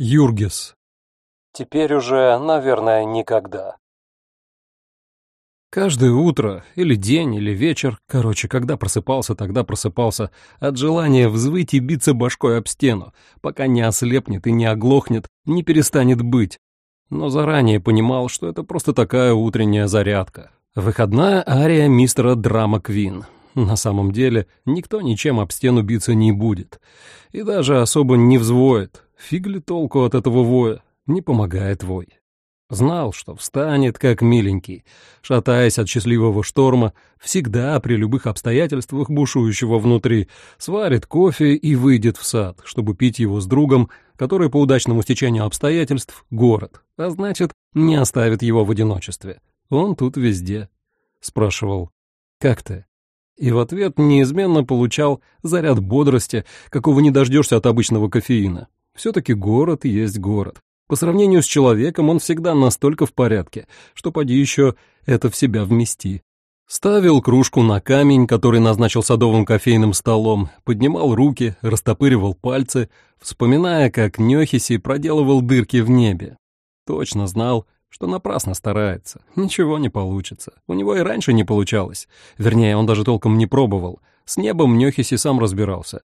Юргис. Теперь уже, наверное, никогда. Каждое утро, или день, или вечер, короче, когда просыпался, тогда просыпался, от желания взвыть и биться башкой об стену, пока не ослепнет и не оглохнет, не перестанет быть. Но заранее понимал, что это просто такая утренняя зарядка. Выходная ария мистера Драма Квин. На самом деле, никто ничем об стену биться не будет. И даже особо не взвоет. Фиг ли толку от этого воя? Не помогает вой. Знал, что встанет, как миленький, шатаясь от счастливого шторма, всегда при любых обстоятельствах бушующего внутри, сварит кофе и выйдет в сад, чтобы пить его с другом, который по удачному стечению обстоятельств — город, а значит, не оставит его в одиночестве. Он тут везде. Спрашивал, «Как ты?» И в ответ неизменно получал заряд бодрости, какого не дождешься от обычного кофеина. Все-таки город есть город. По сравнению с человеком он всегда настолько в порядке, что поди еще это в себя вмести. Ставил кружку на камень, который назначил садовым кофейным столом, поднимал руки, растопыривал пальцы, вспоминая, как Нёхиси проделывал дырки в небе. Точно знал, что напрасно старается, ничего не получится. У него и раньше не получалось. Вернее, он даже толком не пробовал. С небом Нёхиси сам разбирался.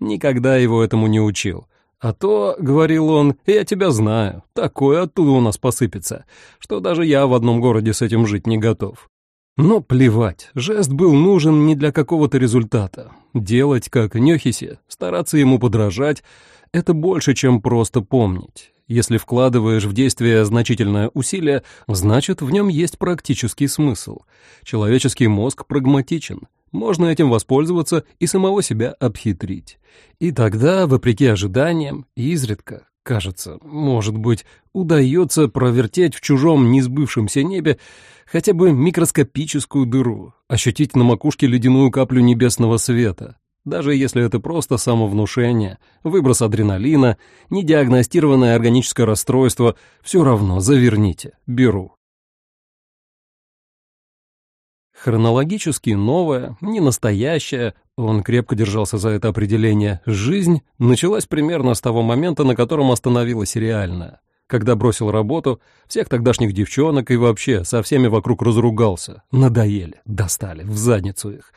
Никогда его этому не учил. А то, — говорил он, — я тебя знаю, такое оттуда у нас посыпется, что даже я в одном городе с этим жить не готов. Но плевать, жест был нужен не для какого-то результата. Делать, как Нёхисе, стараться ему подражать — это больше, чем просто помнить. Если вкладываешь в действие значительное усилие, значит, в нем есть практический смысл. Человеческий мозг прагматичен, можно этим воспользоваться и самого себя обхитрить. И тогда, вопреки ожиданиям, изредка, кажется, может быть, удается провертеть в чужом несбывшемся небе хотя бы микроскопическую дыру, ощутить на макушке ледяную каплю небесного света, даже если это просто самовнушение, выброс адреналина, недиагностированное органическое расстройство, все равно заверните, беру. Хронологически новая, не настоящая, он крепко держался за это определение, жизнь началась примерно с того момента, на котором остановилась реальная. Когда бросил работу, всех тогдашних девчонок и вообще со всеми вокруг разругался. Надоели, достали, в задницу их.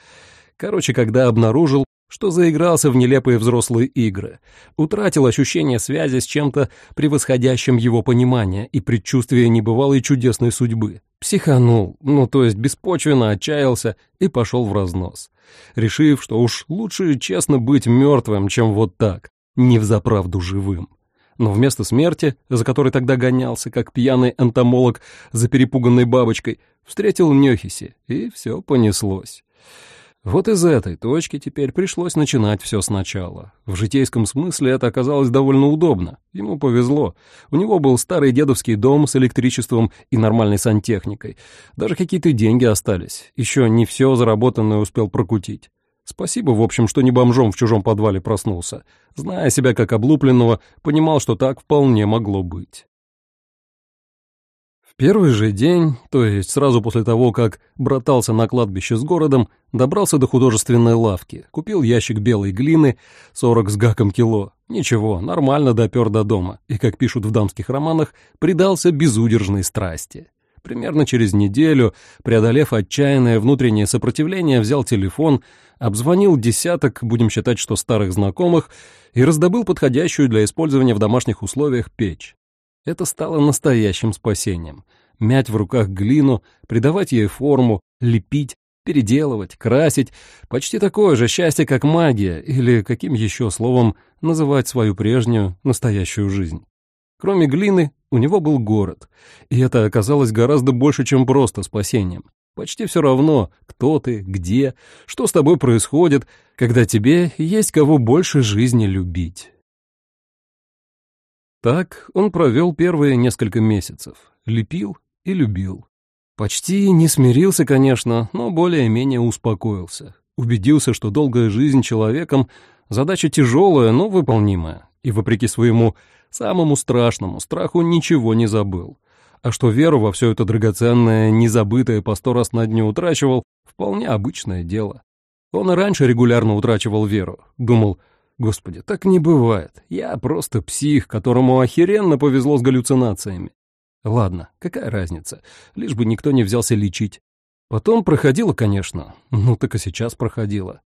Короче, когда обнаружил, что заигрался в нелепые взрослые игры, утратил ощущение связи с чем-то превосходящим его понимание и предчувствие небывалой чудесной судьбы. Психанул, ну то есть беспочвенно отчаялся и пошел в разнос, решив, что уж лучше честно быть мертвым, чем вот так, не взаправду живым. Но вместо смерти, за которой тогда гонялся, как пьяный энтомолог за перепуганной бабочкой, встретил Нёхиси, и все понеслось. Вот из этой точки теперь пришлось начинать все сначала. В житейском смысле это оказалось довольно удобно. Ему повезло. У него был старый дедовский дом с электричеством и нормальной сантехникой. Даже какие-то деньги остались. Еще не все заработанное успел прокутить. Спасибо, в общем, что не бомжом в чужом подвале проснулся. Зная себя как облупленного, понимал, что так вполне могло быть. Первый же день, то есть сразу после того, как братался на кладбище с городом, добрался до художественной лавки, купил ящик белой глины, 40 с гаком кило. Ничего, нормально допер до дома, и, как пишут в дамских романах, предался безудержной страсти. Примерно через неделю, преодолев отчаянное внутреннее сопротивление, взял телефон, обзвонил десяток, будем считать, что старых знакомых, и раздобыл подходящую для использования в домашних условиях печь. Это стало настоящим спасением. Мять в руках глину, придавать ей форму, лепить, переделывать, красить — почти такое же счастье, как магия, или каким еще словом называть свою прежнюю, настоящую жизнь. Кроме глины, у него был город, и это оказалось гораздо больше, чем просто спасением. Почти все равно, кто ты, где, что с тобой происходит, когда тебе есть кого больше жизни любить. Так он провел первые несколько месяцев. Лепил и любил. Почти не смирился, конечно, но более-менее успокоился. Убедился, что долгая жизнь человеком — задача тяжелая, но выполнимая. И вопреки своему самому страшному страху ничего не забыл. А что веру во все это драгоценное, незабытое по сто раз на дню утрачивал, вполне обычное дело. Он и раньше регулярно утрачивал веру. Думал, Господи, так не бывает. Я просто псих, которому охеренно повезло с галлюцинациями. Ладно, какая разница, лишь бы никто не взялся лечить. Потом проходило, конечно, ну так и сейчас проходило.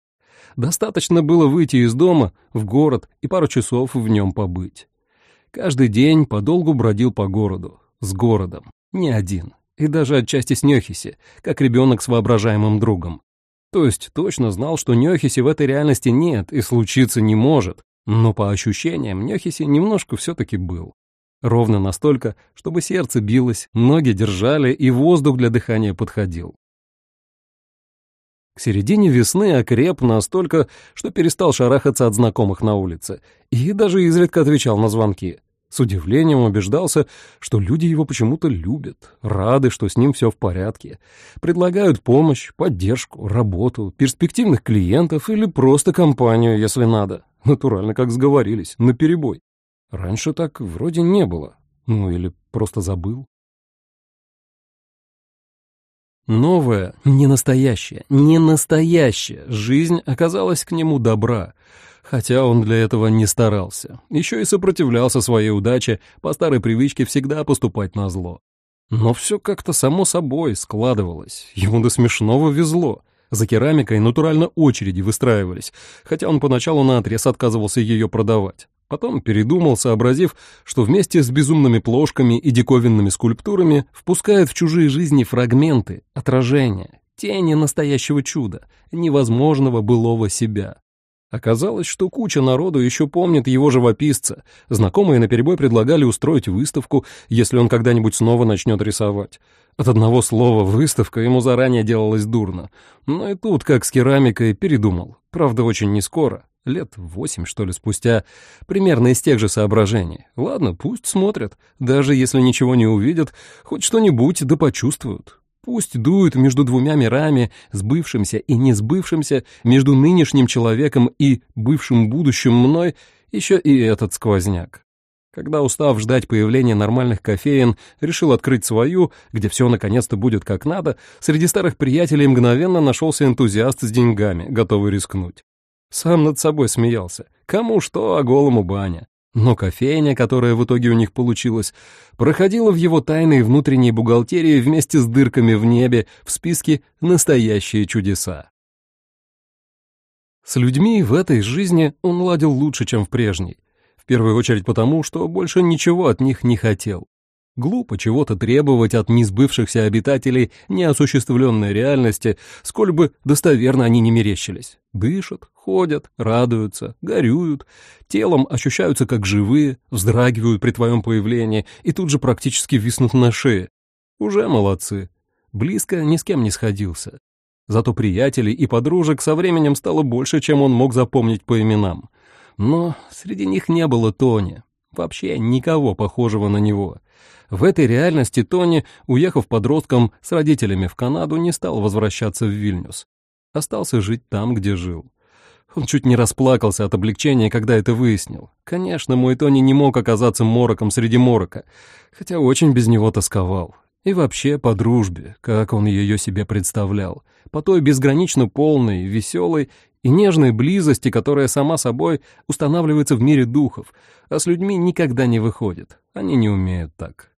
Достаточно было выйти из дома в город и пару часов в нем побыть. Каждый день подолгу бродил по городу, с городом, не один, и даже отчасти с Нёхиси, как ребенок с воображаемым другом. То есть точно знал, что Нёхиси в этой реальности нет и случиться не может, но по ощущениям Нёхиси немножко все-таки был. Ровно настолько, чтобы сердце билось, ноги держали и воздух для дыхания подходил. К середине весны окреп настолько, что перестал шарахаться от знакомых на улице и даже изредка отвечал на звонки. С удивлением убеждался, что люди его почему-то любят, рады, что с ним все в порядке, предлагают помощь, поддержку, работу, перспективных клиентов или просто компанию, если надо. Натурально, как сговорились, наперебой. Раньше так вроде не было. Ну или просто забыл. Новая, не настоящая, не настоящая жизнь оказалась к нему добра, хотя он для этого не старался. Еще и сопротивлялся своей удаче, по старой привычке всегда поступать на зло. Но все как-то само собой складывалось, ему до смешного везло. За керамикой натурально очереди выстраивались, хотя он поначалу наотрез отказывался ее продавать. Потом передумал, сообразив, что вместе с безумными плошками и диковинными скульптурами впускает в чужие жизни фрагменты, отражения, тени настоящего чуда, невозможного былого себя. Оказалось, что куча народу еще помнит его живописца. Знакомые наперебой предлагали устроить выставку, если он когда-нибудь снова начнет рисовать. От одного слова «выставка» ему заранее делалось дурно. Но и тут, как с керамикой, передумал. Правда, очень нескоро лет восемь, что ли, спустя, примерно из тех же соображений. Ладно, пусть смотрят, даже если ничего не увидят, хоть что-нибудь да почувствуют. Пусть дуют между двумя мирами, сбывшимся и не сбывшимся, между нынешним человеком и бывшим будущим мной, еще и этот сквозняк. Когда, устав ждать появления нормальных кофеин, решил открыть свою, где все наконец-то будет как надо, среди старых приятелей мгновенно нашелся энтузиаст с деньгами, готовый рискнуть. Сам над собой смеялся. Кому что, а голому баня. Но кофейня, которая в итоге у них получилась, проходила в его тайной внутренней бухгалтерии вместе с дырками в небе в списке «Настоящие чудеса». С людьми в этой жизни он ладил лучше, чем в прежней. В первую очередь потому, что больше ничего от них не хотел. Глупо чего-то требовать от несбывшихся обитателей неосуществленной реальности, сколь бы достоверно они не мерещились. Дышат, ходят, радуются, горюют, телом ощущаются как живые, вздрагивают при твоем появлении и тут же практически виснут на шее. Уже молодцы. Близко ни с кем не сходился. Зато приятелей и подружек со временем стало больше, чем он мог запомнить по именам. Но среди них не было Тони. Вообще никого похожего на него. В этой реальности Тони, уехав подростком с родителями в Канаду, не стал возвращаться в Вильнюс. Остался жить там, где жил. Он чуть не расплакался от облегчения, когда это выяснил. Конечно, мой Тони не мог оказаться мороком среди морока, хотя очень без него тосковал. И вообще по дружбе, как он ее себе представлял, по той безгранично полной, веселой и нежной близости, которая сама собой устанавливается в мире духов, а с людьми никогда не выходит. Они не умеют так.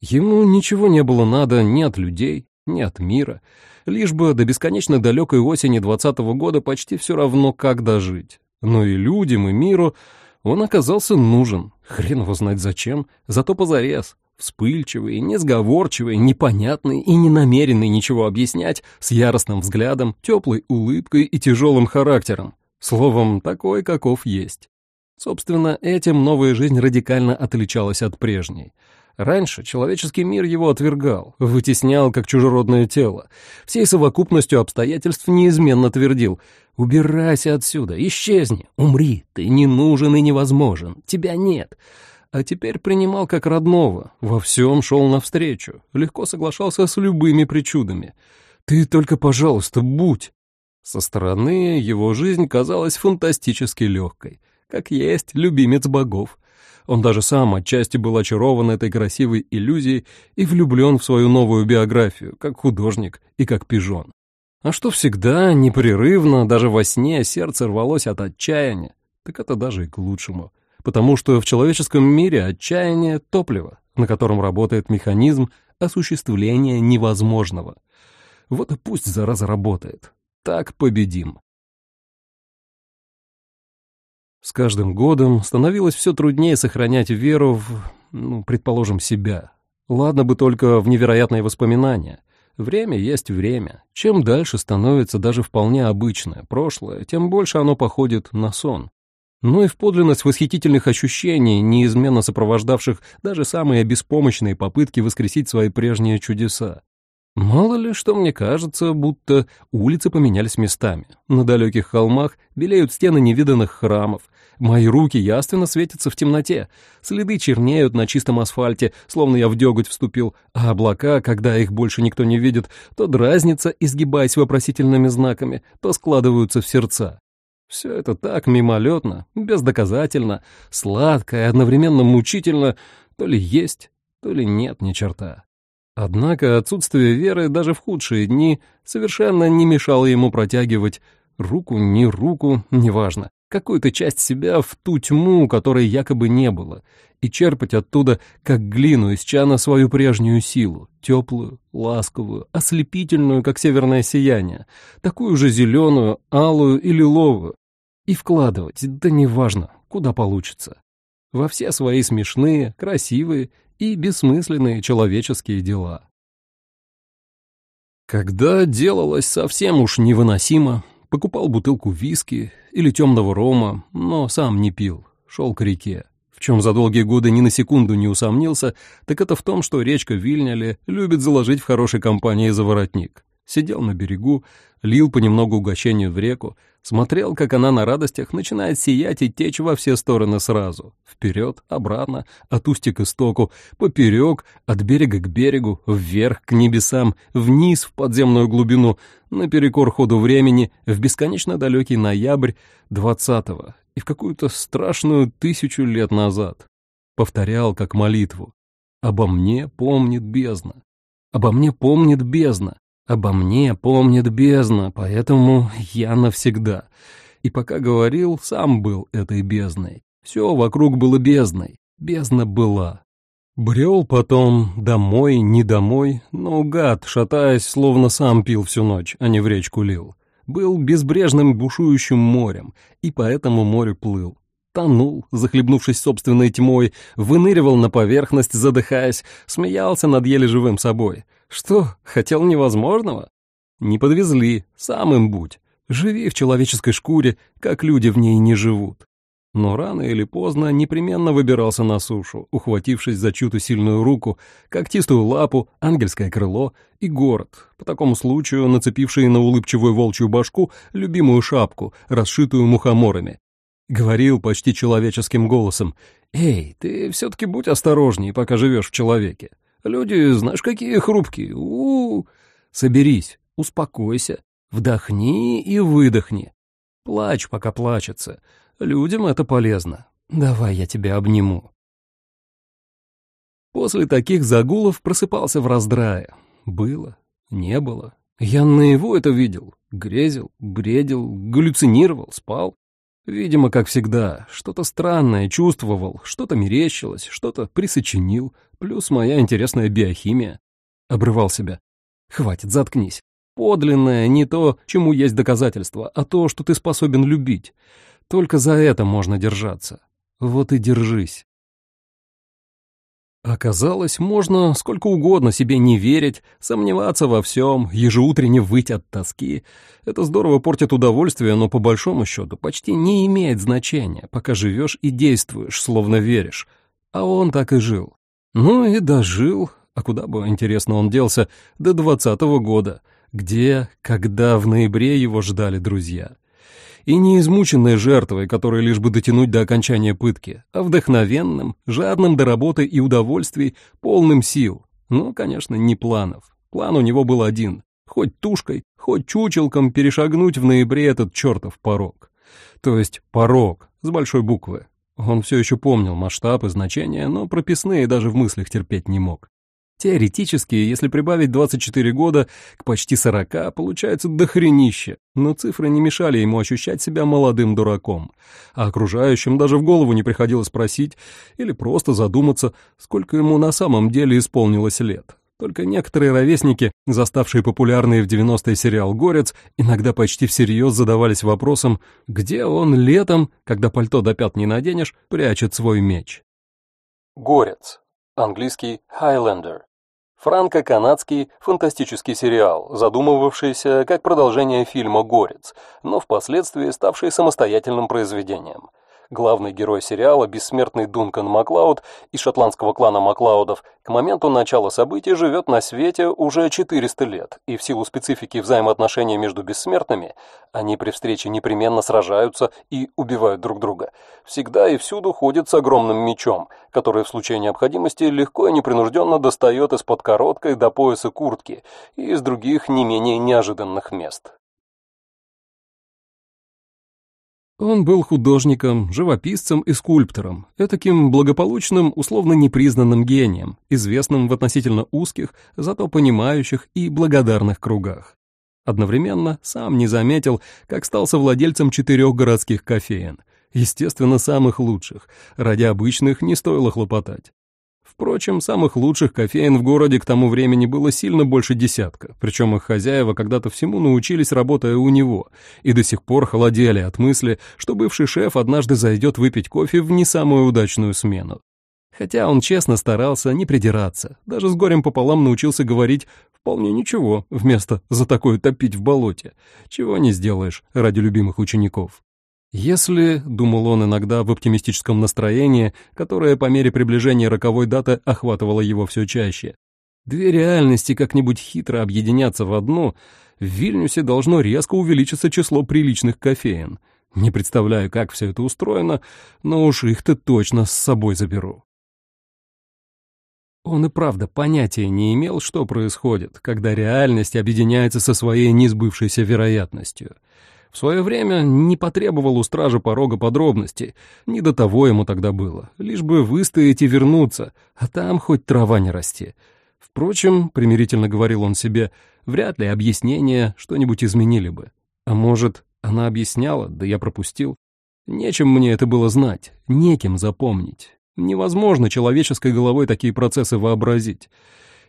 Ему ничего не было надо ни от людей, ни от мира, лишь бы до бесконечно далекой осени двадцатого года почти все равно, как дожить. Но и людям, и миру он оказался нужен, хрен его знать зачем, зато позарез, вспыльчивый, несговорчивый, непонятный и не намеренный ничего объяснять, с яростным взглядом, теплой улыбкой и тяжелым характером. Словом, такой, каков есть. Собственно, этим новая жизнь радикально отличалась от прежней — Раньше человеческий мир его отвергал, вытеснял как чужеродное тело. Всей совокупностью обстоятельств неизменно твердил «Убирайся отсюда, исчезни, умри, ты не нужен и невозможен, тебя нет». А теперь принимал как родного, во всем шел навстречу, легко соглашался с любыми причудами. «Ты только, пожалуйста, будь!» Со стороны его жизнь казалась фантастически легкой, как есть любимец богов. Он даже сам отчасти был очарован этой красивой иллюзией и влюблен в свою новую биографию, как художник и как пижон. А что всегда, непрерывно, даже во сне сердце рвалось от отчаяния, так это даже и к лучшему. Потому что в человеческом мире отчаяние — топливо, на котором работает механизм осуществления невозможного. Вот и пусть зараза работает. Так победим. С каждым годом становилось все труднее сохранять веру в, ну, предположим, себя. Ладно бы только в невероятные воспоминания — Время есть время. Чем дальше становится даже вполне обычное прошлое, тем больше оно походит на сон. Но и в подлинность восхитительных ощущений, неизменно сопровождавших даже самые беспомощные попытки воскресить свои прежние чудеса. Мало ли, что мне кажется, будто улицы поменялись местами. На далеких холмах белеют стены невиданных храмов, Мои руки яственно светятся в темноте, следы чернеют на чистом асфальте, словно я в деготь вступил, а облака, когда их больше никто не видит, то дразнятся, изгибаясь вопросительными знаками, то складываются в сердца. Все это так мимолетно, бездоказательно, сладко и одновременно мучительно, то ли есть, то ли нет ни черта. Однако отсутствие веры даже в худшие дни совершенно не мешало ему протягивать руку, не руку, неважно, какую-то часть себя в ту тьму, которой якобы не было, и черпать оттуда, как глину из чана, свою прежнюю силу, теплую, ласковую, ослепительную, как северное сияние, такую же зеленую, алую и лиловую, и вкладывать, да неважно, куда получится, во все свои смешные, красивые и бессмысленные человеческие дела. Когда делалось совсем уж невыносимо, Покупал бутылку виски или темного рома, но сам не пил, шел к реке. В чем за долгие годы ни на секунду не усомнился, так это в том, что речка Вильняли любит заложить в хорошей компании за воротник. Сидел на берегу, лил понемногу угощение в реку, смотрел, как она на радостях начинает сиять и течь во все стороны сразу. Вперед, обратно, от устья к истоку, поперек, от берега к берегу, вверх, к небесам, вниз, в подземную глубину, наперекор ходу времени, в бесконечно далекий ноябрь двадцатого и в какую-то страшную тысячу лет назад. Повторял как молитву. «Обо мне помнит бездна. Обо мне помнит бездна. Обо мне помнит бездна, поэтому я навсегда. И пока говорил, сам был этой бездной. Все вокруг было бездной. Бездна была. Брел потом домой, не домой, но гад, шатаясь, словно сам пил всю ночь, а не в речку лил. Был безбрежным бушующим морем, и по этому морю плыл. Тонул, захлебнувшись собственной тьмой, выныривал на поверхность, задыхаясь, смеялся над еле живым собой — что, хотел невозможного? Не подвезли, сам им будь. Живи в человеческой шкуре, как люди в ней не живут. Но рано или поздно непременно выбирался на сушу, ухватившись за чью-то сильную руку, когтистую лапу, ангельское крыло и город, по такому случаю нацепивший на улыбчивую волчью башку любимую шапку, расшитую мухоморами. Говорил почти человеческим голосом, «Эй, ты все-таки будь осторожней, пока живешь в человеке. Люди, знаешь, какие хрупкие. У, -у, -у. Соберись, успокойся, вдохни и выдохни. Плачь, пока плачется. Людям это полезно. Давай я тебя обниму. После таких загулов просыпался в раздрае. Было, не было. Я наяву это видел. Грезил, бредил, галлюцинировал, спал. Видимо, как всегда, что-то странное чувствовал, что-то мерещилось, что-то присочинил, плюс моя интересная биохимия. Обрывал себя. Хватит, заткнись. Подлинное не то, чему есть доказательства, а то, что ты способен любить. Только за это можно держаться. Вот и держись. Оказалось, можно сколько угодно себе не верить, сомневаться во всем, ежеутренне выть от тоски. Это здорово портит удовольствие, но по большому счету почти не имеет значения, пока живешь и действуешь, словно веришь. А он так и жил. Ну и дожил, а куда бы, интересно, он делся, до двадцатого года, где, когда в ноябре его ждали друзья и не измученной жертвой, которой лишь бы дотянуть до окончания пытки, а вдохновенным, жадным до работы и удовольствий, полным сил. Ну, конечно, не планов. План у него был один — хоть тушкой, хоть чучелком перешагнуть в ноябре этот чертов порог. То есть порог, с большой буквы. Он все еще помнил масштаб и значения, но прописные даже в мыслях терпеть не мог. Теоретически, если прибавить 24 года к почти 40, получается дохренище, но цифры не мешали ему ощущать себя молодым дураком. А окружающим даже в голову не приходилось спросить или просто задуматься, сколько ему на самом деле исполнилось лет. Только некоторые ровесники, заставшие популярный в 90-е сериал «Горец», иногда почти всерьез задавались вопросом, где он летом, когда пальто до пят не наденешь, прячет свой меч. «Горец», английский «Highlander», Франко-канадский фантастический сериал, задумывавшийся как продолжение фильма «Горец», но впоследствии ставший самостоятельным произведением. Главный герой сериала, бессмертный Дункан Маклауд из шотландского клана Маклаудов, к моменту начала событий живет на свете уже 400 лет, и в силу специфики взаимоотношений между бессмертными, они при встрече непременно сражаются и убивают друг друга, всегда и всюду ходит с огромным мечом, который в случае необходимости легко и непринужденно достает из-под короткой до пояса куртки и из других не менее неожиданных мест. Он был художником, живописцем и скульптором, этаким благополучным, условно непризнанным гением, известным в относительно узких, зато понимающих и благодарных кругах. Одновременно сам не заметил, как стал совладельцем четырех городских кофеен, естественно, самых лучших, ради обычных не стоило хлопотать. Впрочем, самых лучших кофеин в городе к тому времени было сильно больше десятка, причем их хозяева когда-то всему научились, работая у него, и до сих пор холодели от мысли, что бывший шеф однажды зайдет выпить кофе в не самую удачную смену. Хотя он честно старался не придираться, даже с горем пополам научился говорить «вполне ничего» вместо «за такое топить в болоте», чего не сделаешь ради любимых учеников. Если, думал он иногда в оптимистическом настроении, которое по мере приближения роковой даты охватывало его все чаще, две реальности как-нибудь хитро объединятся в одну, в Вильнюсе должно резко увеличиться число приличных кофеин. Не представляю, как все это устроено, но уж их-то точно с собой заберу. Он и правда понятия не имел, что происходит, когда реальность объединяется со своей несбывшейся вероятностью — в свое время не потребовал у стража порога подробностей, не до того ему тогда было, лишь бы выстоять и вернуться, а там хоть трава не расти. Впрочем, примирительно говорил он себе, вряд ли объяснения что-нибудь изменили бы. А может, она объясняла, да я пропустил. Нечем мне это было знать, неким запомнить. Невозможно человеческой головой такие процессы вообразить.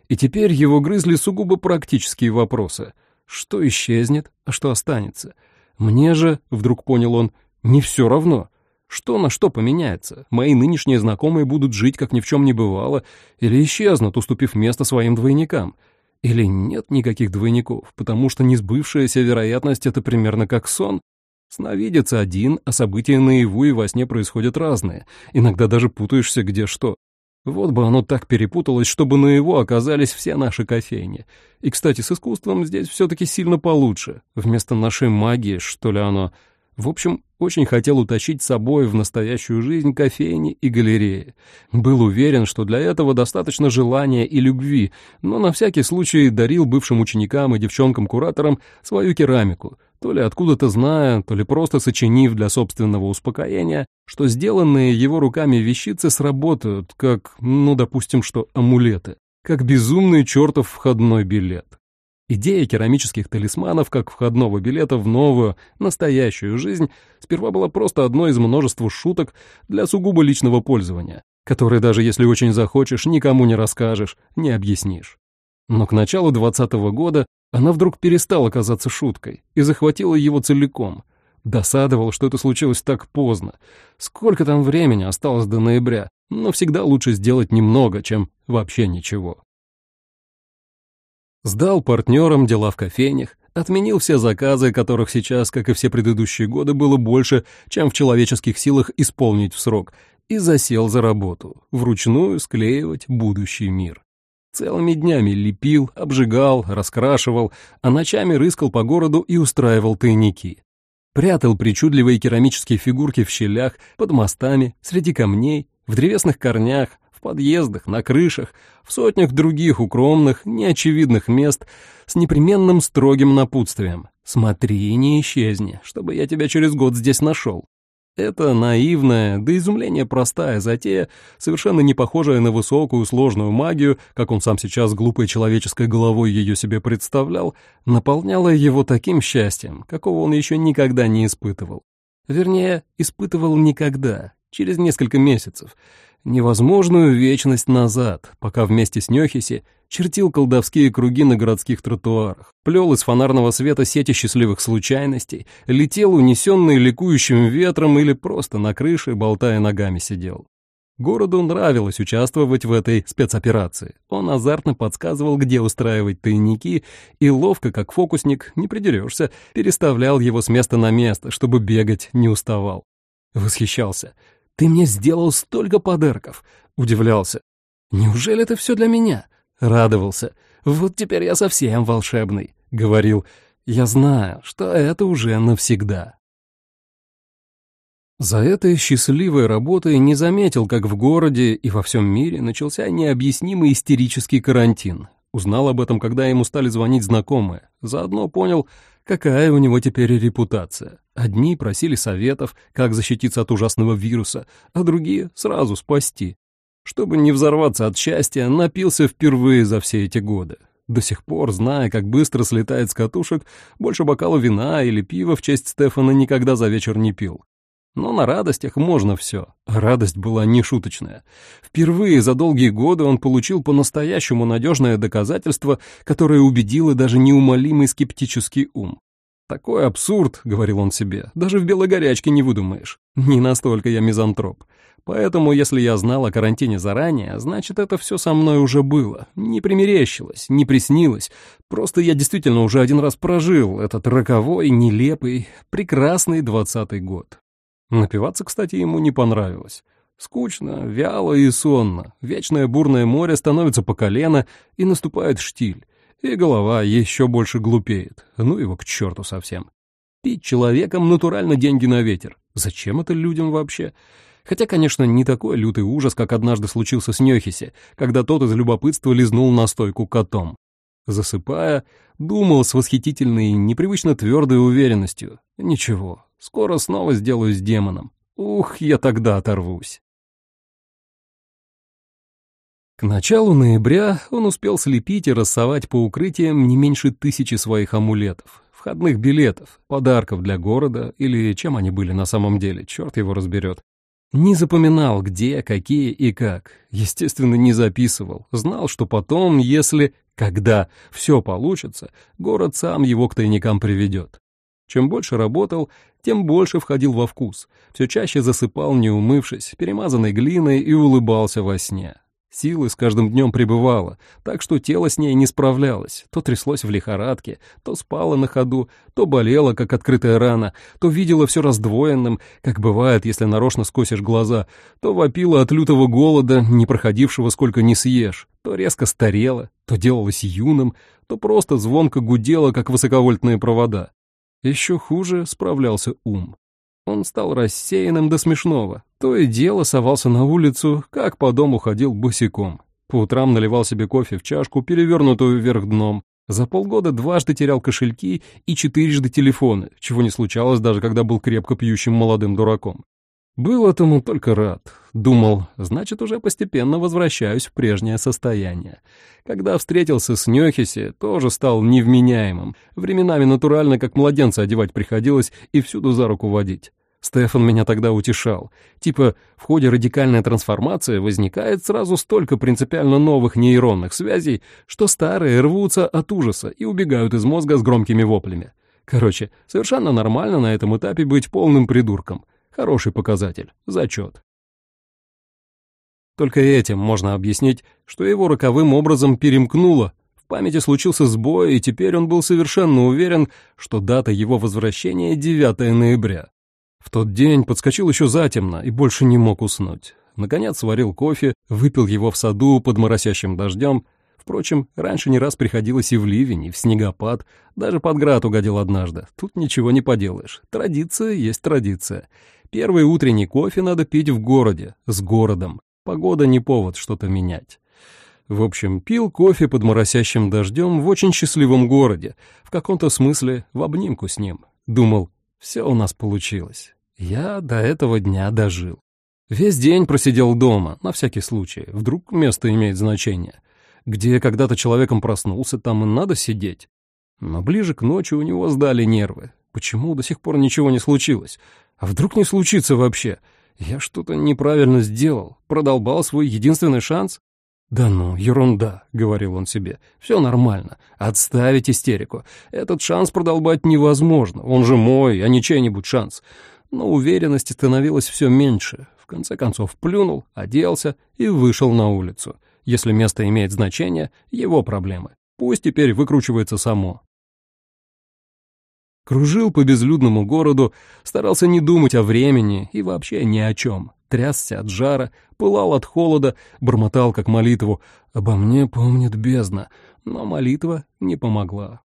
И теперь его грызли сугубо практические вопросы. Что исчезнет, а что останется — мне же, вдруг понял он, не все равно. Что на что поменяется? Мои нынешние знакомые будут жить, как ни в чем не бывало, или исчезнут, уступив место своим двойникам. Или нет никаких двойников, потому что несбывшаяся вероятность — это примерно как сон. Сновидится один, а события наяву и во сне происходят разные. Иногда даже путаешься, где что. Вот бы оно так перепуталось, чтобы на его оказались все наши кофейни. И, кстати, с искусством здесь все-таки сильно получше. Вместо нашей магии, что ли, оно... В общем, очень хотел утащить с собой в настоящую жизнь кофейни и галереи. Был уверен, что для этого достаточно желания и любви, но на всякий случай дарил бывшим ученикам и девчонкам-кураторам свою керамику, то ли откуда-то зная, то ли просто сочинив для собственного успокоения, что сделанные его руками вещицы сработают, как, ну, допустим, что амулеты, как безумный чертов входной билет. Идея керамических талисманов как входного билета в новую, настоящую жизнь сперва была просто одной из множества шуток для сугубо личного пользования, которые даже если очень захочешь, никому не расскажешь, не объяснишь. Но к началу двадцатого года она вдруг перестала казаться шуткой и захватила его целиком. Досадовал, что это случилось так поздно. Сколько там времени осталось до ноября, но всегда лучше сделать немного, чем вообще ничего. Сдал партнерам дела в кофейнях, отменил все заказы, которых сейчас, как и все предыдущие годы, было больше, чем в человеческих силах исполнить в срок, и засел за работу, вручную склеивать будущий мир. Целыми днями лепил, обжигал, раскрашивал, а ночами рыскал по городу и устраивал тайники. Прятал причудливые керамические фигурки в щелях, под мостами, среди камней, в древесных корнях, в подъездах, на крышах, в сотнях других укромных, неочевидных мест с непременным строгим напутствием. «Смотри и не исчезни, чтобы я тебя через год здесь нашел». Это наивная, до изумления простая затея, совершенно не похожая на высокую сложную магию, как он сам сейчас глупой человеческой головой ее себе представлял, наполняла его таким счастьем, какого он еще никогда не испытывал. Вернее, испытывал никогда, через несколько месяцев, невозможную вечность назад, пока вместе с Нёхиси чертил колдовские круги на городских тротуарах, плел из фонарного света сети счастливых случайностей, летел унесенный ликующим ветром или просто на крыше, болтая ногами сидел. Городу нравилось участвовать в этой спецоперации. Он азартно подсказывал, где устраивать тайники, и ловко, как фокусник, не придерешься, переставлял его с места на место, чтобы бегать не уставал. Восхищался. «Ты мне сделал столько подарков!» Удивлялся. «Неужели это все для меня?» Радовался. «Вот теперь я совсем волшебный», — говорил. «Я знаю, что это уже навсегда». За этой счастливой работой не заметил, как в городе и во всем мире начался необъяснимый истерический карантин. Узнал об этом, когда ему стали звонить знакомые. Заодно понял, какая у него теперь репутация. Одни просили советов, как защититься от ужасного вируса, а другие — сразу спасти. Чтобы не взорваться от счастья, напился впервые за все эти годы. До сих пор, зная, как быстро слетает с катушек, больше бокала вина или пива в честь Стефана никогда за вечер не пил. Но на радостях можно все. Радость была нешуточная. Впервые за долгие годы он получил по-настоящему надежное доказательство, которое убедило даже неумолимый скептический ум. «Такой абсурд», — говорил он себе, — «даже в белой горячке не выдумаешь. Не настолько я мизантроп. Поэтому, если я знал о карантине заранее, значит, это все со мной уже было. Не примерещилось, не приснилось. Просто я действительно уже один раз прожил этот роковой, нелепый, прекрасный двадцатый год. Напиваться, кстати, ему не понравилось. Скучно, вяло и сонно. Вечное бурное море становится по колено, и наступает штиль. И голова еще больше глупеет. Ну его к черту совсем. Пить человеком натурально деньги на ветер. Зачем это людям вообще? Хотя, конечно, не такой лютый ужас, как однажды случился с Нёхиси, когда тот из любопытства лизнул настойку котом. Засыпая, думал с восхитительной, непривычно твердой уверенностью. Ничего, Скоро снова сделаюсь демоном. Ух, я тогда оторвусь. К началу ноября он успел слепить и рассовать по укрытиям не меньше тысячи своих амулетов, входных билетов, подарков для города или чем они были на самом деле, черт его разберет. Не запоминал, где, какие и как. Естественно, не записывал. Знал, что потом, если, когда все получится, город сам его к тайникам приведет. Чем больше работал, тем больше входил во вкус, все чаще засыпал, не умывшись, перемазанной глиной и улыбался во сне. Силы с каждым днем пребывало, так что тело с ней не справлялось, то тряслось в лихорадке, то спало на ходу, то болело, как открытая рана, то видело все раздвоенным, как бывает, если нарочно скосишь глаза, то вопило от лютого голода, не проходившего сколько не съешь, то резко старело, то делалось юным, то просто звонко гудело, как высоковольтные провода. Еще хуже справлялся ум. Он стал рассеянным до смешного. То и дело совался на улицу, как по дому ходил босиком. По утрам наливал себе кофе в чашку, перевернутую вверх дном. За полгода дважды терял кошельки и четырежды телефоны, чего не случалось даже когда был крепко пьющим молодым дураком. Был этому только рад. Думал, значит, уже постепенно возвращаюсь в прежнее состояние. Когда встретился с Нёхиси, тоже стал невменяемым. Временами натурально, как младенца одевать приходилось и всюду за руку водить. Стефан меня тогда утешал. Типа, в ходе радикальной трансформации возникает сразу столько принципиально новых нейронных связей, что старые рвутся от ужаса и убегают из мозга с громкими воплями. Короче, совершенно нормально на этом этапе быть полным придурком. Хороший показатель. Зачет. Только этим можно объяснить, что его роковым образом перемкнуло. В памяти случился сбой, и теперь он был совершенно уверен, что дата его возвращения — 9 ноября. В тот день подскочил еще затемно и больше не мог уснуть. Наконец сварил кофе, выпил его в саду под моросящим дождем. Впрочем, раньше не раз приходилось и в ливень, и в снегопад. Даже под град угодил однажды. Тут ничего не поделаешь. Традиция есть традиция. Первый утренний кофе надо пить в городе, с городом. Погода не повод что-то менять. В общем, пил кофе под моросящим дождем в очень счастливом городе, в каком-то смысле в обнимку с ним. Думал, все у нас получилось. Я до этого дня дожил. Весь день просидел дома, на всякий случай, вдруг место имеет значение. Где когда-то человеком проснулся, там и надо сидеть. Но ближе к ночи у него сдали нервы. Почему до сих пор ничего не случилось? А вдруг не случится вообще? Я что-то неправильно сделал, продолбал свой единственный шанс? «Да ну, ерунда», — говорил он себе, — «все нормально. Отставить истерику. Этот шанс продолбать невозможно, он же мой, а не чей-нибудь шанс». Но уверенности становилось все меньше. В конце концов плюнул, оделся и вышел на улицу. Если место имеет значение, его проблемы. Пусть теперь выкручивается само. Кружил по безлюдному городу, старался не думать о времени и вообще ни о чем трясся от жара, пылал от холода, бормотал как молитву «Обо мне помнит бездна», но молитва не помогла.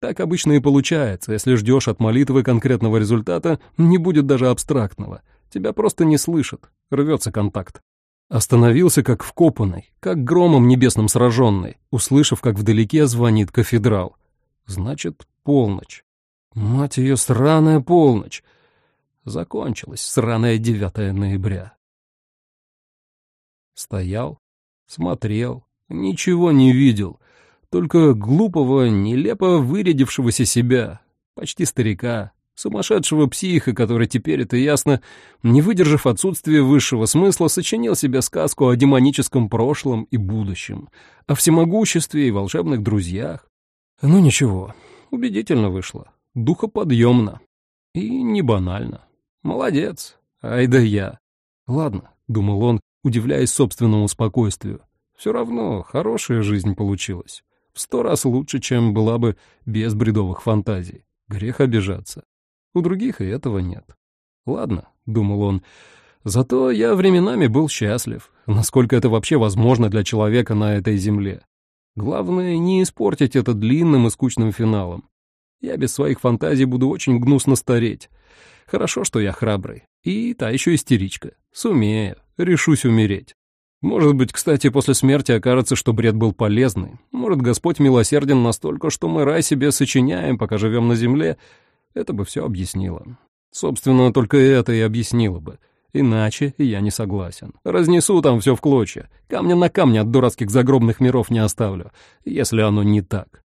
Так обычно и получается, если ждешь от молитвы конкретного результата, не будет даже абстрактного. Тебя просто не слышат, рвется контакт. Остановился как вкопанный, как громом небесным сраженный, услышав, как вдалеке звонит кафедрал. Значит, полночь. Мать ее, сраная полночь. Закончилось сраное 9 ноября. Стоял, смотрел, ничего не видел, только глупого, нелепо вырядившегося себя, почти старика, сумасшедшего психа, который теперь, это ясно, не выдержав отсутствия высшего смысла, сочинил себе сказку о демоническом прошлом и будущем, о всемогуществе и волшебных друзьях. Ну ничего, убедительно вышло, духоподъемно и не банально. Молодец, ай да я. Ладно, думал он, удивляясь собственному спокойствию. Все равно хорошая жизнь получилась. В сто раз лучше, чем была бы без бредовых фантазий. Грех обижаться. У других и этого нет. Ладно, думал он, зато я временами был счастлив, насколько это вообще возможно для человека на этой земле. Главное, не испортить это длинным и скучным финалом. Я без своих фантазий буду очень гнусно стареть. Хорошо, что я храбрый. И та еще истеричка. Сумею, решусь умереть. Может быть, кстати, после смерти окажется, что бред был полезный. Может, Господь милосерден настолько, что мы рай себе сочиняем, пока живем на земле. Это бы все объяснило. Собственно, только это и объяснило бы. Иначе я не согласен. Разнесу там все в клочья. Камня на камне от дурацких загробных миров не оставлю, если оно не так.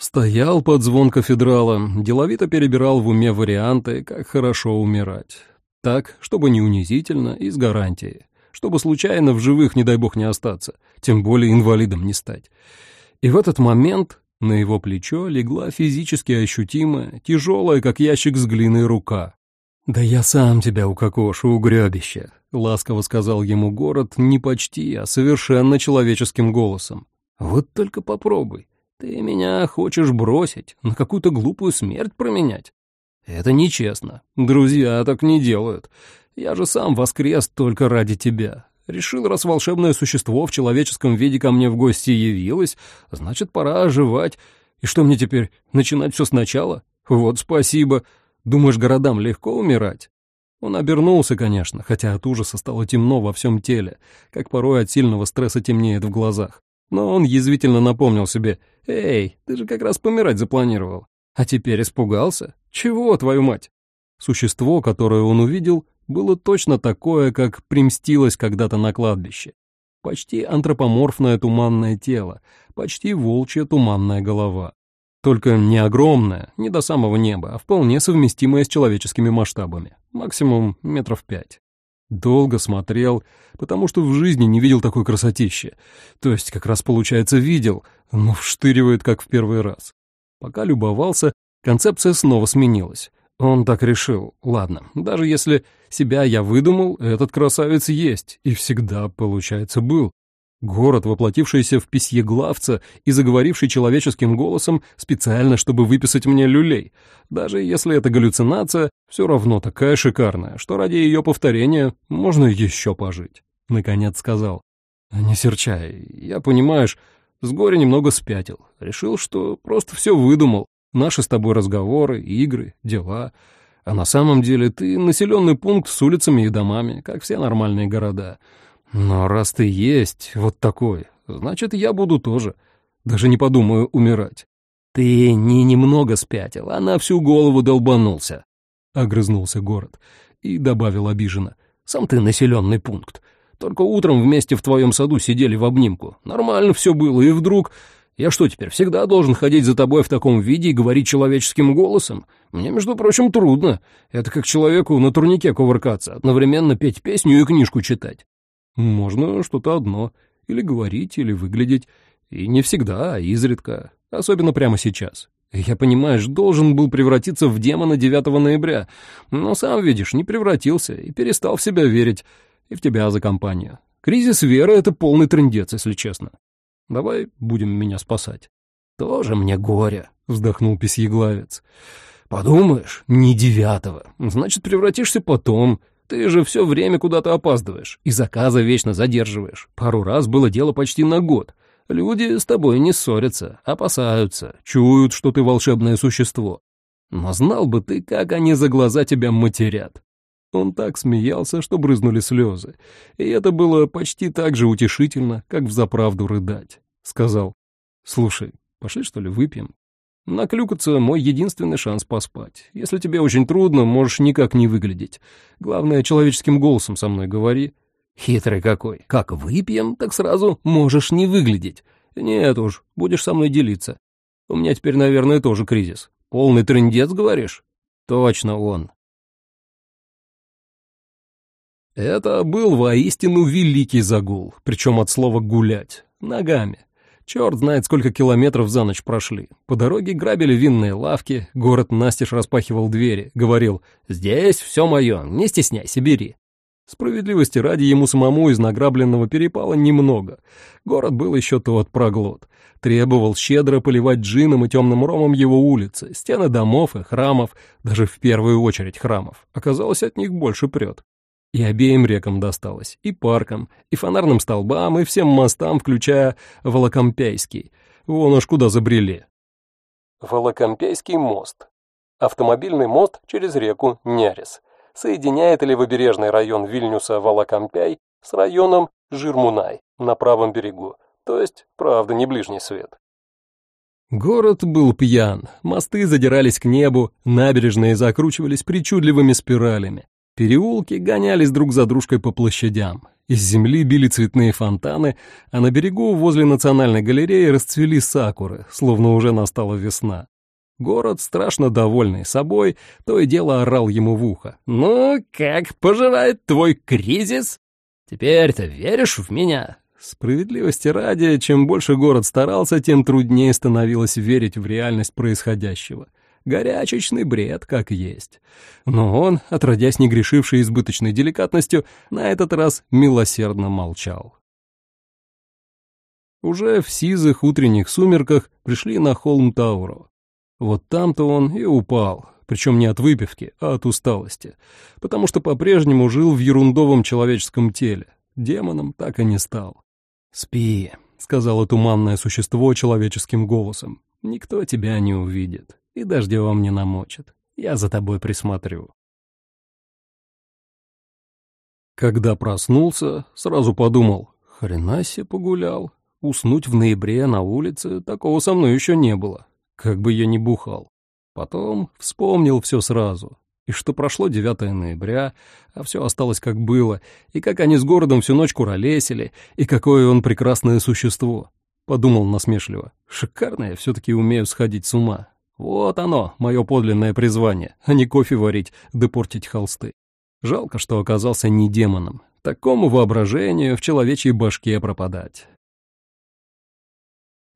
Стоял под звон кафедрала, деловито перебирал в уме варианты, как хорошо умирать. Так, чтобы не унизительно и с гарантией. Чтобы случайно в живых, не дай бог, не остаться, тем более инвалидом не стать. И в этот момент на его плечо легла физически ощутимая, тяжелая, как ящик с глиной, рука. «Да я сам тебя укокошу, угребище», — ласково сказал ему город не почти, а совершенно человеческим голосом. «Вот только попробуй. Ты меня хочешь бросить, на какую-то глупую смерть променять? Это нечестно. Друзья так не делают. Я же сам воскрес только ради тебя. Решил, раз волшебное существо в человеческом виде ко мне в гости явилось, значит, пора оживать. И что мне теперь, начинать все сначала? Вот спасибо. Думаешь, городам легко умирать? Он обернулся, конечно, хотя от ужаса стало темно во всем теле, как порой от сильного стресса темнеет в глазах. Но он язвительно напомнил себе, «Эй, ты же как раз помирать запланировал. А теперь испугался? Чего, твою мать?» Существо, которое он увидел, было точно такое, как примстилось когда-то на кладбище. Почти антропоморфное туманное тело, почти волчья туманная голова. Только не огромная, не до самого неба, а вполне совместимая с человеческими масштабами, максимум метров пять. Долго смотрел, потому что в жизни не видел такой красотища. То есть, как раз получается, видел, но вштыривает, как в первый раз. Пока любовался, концепция снова сменилась. Он так решил, ладно, даже если себя я выдумал, этот красавец есть, и всегда, получается, был. Город, воплотившийся в писье главца и заговоривший человеческим голосом специально, чтобы выписать мне люлей. Даже если это галлюцинация, все равно такая шикарная, что ради ее повторения можно еще пожить. Наконец сказал. «Не серчай, я, понимаешь, с горя немного спятил. Решил, что просто все выдумал. Наши с тобой разговоры, игры, дела. А на самом деле ты населенный пункт с улицами и домами, как все нормальные города». Но раз ты есть вот такой, значит, я буду тоже. Даже не подумаю умирать. Ты не немного спятил, а на всю голову долбанулся. — огрызнулся город и добавил обиженно. «Сам ты населенный пункт. Только утром вместе в твоем саду сидели в обнимку. Нормально все было, и вдруг... Я что теперь, всегда должен ходить за тобой в таком виде и говорить человеческим голосом? Мне, между прочим, трудно. Это как человеку на турнике кувыркаться, одновременно петь песню и книжку читать. Можно что-то одно. Или говорить, или выглядеть. И не всегда, а изредка. Особенно прямо сейчас. Я, понимаешь, должен был превратиться в демона 9 ноября, но сам видишь, не превратился и перестал в себя верить, и в тебя за компанию. Кризис веры — это полный трындец, если честно. Давай будем меня спасать. Тоже мне горе, вздохнул письеглавец. Подумаешь, не девятого, значит, превратишься потом. Ты же все время куда-то опаздываешь и заказы вечно задерживаешь. Пару раз было дело почти на год. Люди с тобой не ссорятся, опасаются, чуют, что ты волшебное существо. Но знал бы ты, как они за глаза тебя матерят. Он так смеялся, что брызнули слезы, и это было почти так же утешительно, как взаправду рыдать. Сказал, «Слушай, пошли, что ли, выпьем? Наклюкаться — мой единственный шанс поспать. Если тебе очень трудно, можешь никак не выглядеть. Главное, человеческим голосом со мной говори, Хитрый какой. Как выпьем, так сразу можешь не выглядеть. Нет уж, будешь со мной делиться. У меня теперь, наверное, тоже кризис. Полный трындец, говоришь? Точно он. Это был воистину великий загул, причем от слова «гулять», ногами. Черт знает, сколько километров за ночь прошли. По дороге грабили винные лавки, город настежь распахивал двери, говорил «Здесь все мое, не стесняйся, бери». Справедливости ради ему самому из награбленного перепала немного. Город был еще тот проглот. Требовал щедро поливать джином и темным ромом его улицы, стены домов и храмов, даже в первую очередь храмов. Оказалось, от них больше прет. И обеим рекам досталось, и паркам, и фонарным столбам, и всем мостам, включая Волокомпейский. Вон аж куда забрели. Волокомпейский мост. Автомобильный мост через реку Нярис соединяет левобережный район Вильнюса Волокомпяй с районом Жирмунай на правом берегу, то есть, правда, не ближний свет. Город был пьян, мосты задирались к небу, набережные закручивались причудливыми спиралями, переулки гонялись друг за дружкой по площадям, из земли били цветные фонтаны, а на берегу возле Национальной галереи расцвели сакуры, словно уже настала весна. Город, страшно довольный собой, то и дело орал ему в ухо. «Ну, как поживает твой кризис? Теперь-то веришь в меня?» Справедливости ради, чем больше город старался, тем труднее становилось верить в реальность происходящего. Горячечный бред, как есть. Но он, отродясь не грешивший избыточной деликатностью, на этот раз милосердно молчал. Уже в сизых утренних сумерках пришли на холм Тауру. Вот там-то он и упал, причем не от выпивки, а от усталости, потому что по-прежнему жил в ерундовом человеческом теле, демоном так и не стал. «Спи», — сказала туманное существо человеческим голосом, — «никто тебя не увидит, и дождевом не намочит, я за тобой присмотрю». Когда проснулся, сразу подумал, хрена себе погулял, уснуть в ноябре на улице, такого со мной еще не было как бы я ни бухал. Потом вспомнил все сразу, и что прошло 9 ноября, а все осталось как было, и как они с городом всю ночь куролесили, и какое он прекрасное существо. Подумал насмешливо, шикарно я все-таки умею сходить с ума. Вот оно, мое подлинное призвание, а не кофе варить да холсты. Жалко, что оказался не демоном. Такому воображению в человечьей башке пропадать.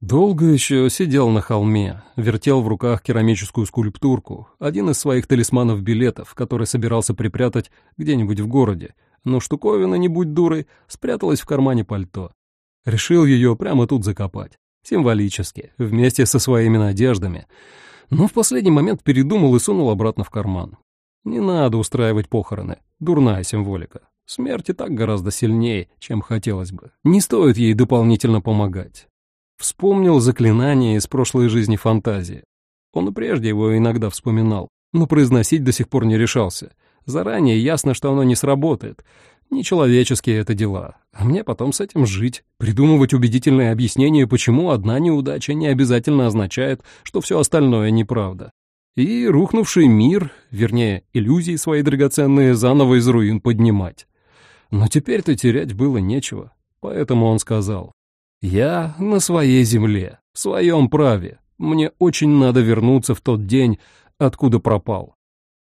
Долго еще сидел на холме, вертел в руках керамическую скульптурку, один из своих талисманов-билетов, который собирался припрятать где-нибудь в городе, но штуковина, не будь дурой, спряталась в кармане пальто. Решил ее прямо тут закопать, символически, вместе со своими надеждами, но в последний момент передумал и сунул обратно в карман. Не надо устраивать похороны, дурная символика. Смерть и так гораздо сильнее, чем хотелось бы. Не стоит ей дополнительно помогать. Вспомнил заклинание из прошлой жизни фантазии. Он и прежде его иногда вспоминал, но произносить до сих пор не решался. Заранее ясно, что оно не сработает. Нечеловеческие это дела. А мне потом с этим жить, придумывать убедительное объяснение, почему одна неудача не обязательно означает, что все остальное неправда. и рухнувший мир, вернее, иллюзии свои драгоценные, заново из руин поднимать. Но теперь-то терять было нечего, поэтому он сказал, «Я на своей земле, в своем праве, мне очень надо вернуться в тот день, откуда пропал».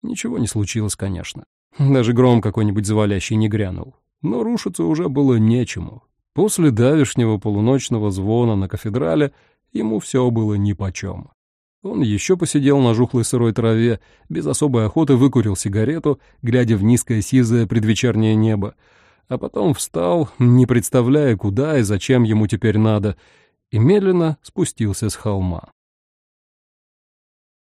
Ничего не случилось, конечно. Даже гром какой-нибудь завалящий не грянул. Но рушиться уже было нечему. После давешнего полуночного звона на кафедрале ему все было нипочем. Он еще посидел на жухлой сырой траве, без особой охоты выкурил сигарету, глядя в низкое сизое предвечернее небо, а потом встал, не представляя, куда и зачем ему теперь надо, и медленно спустился с холма.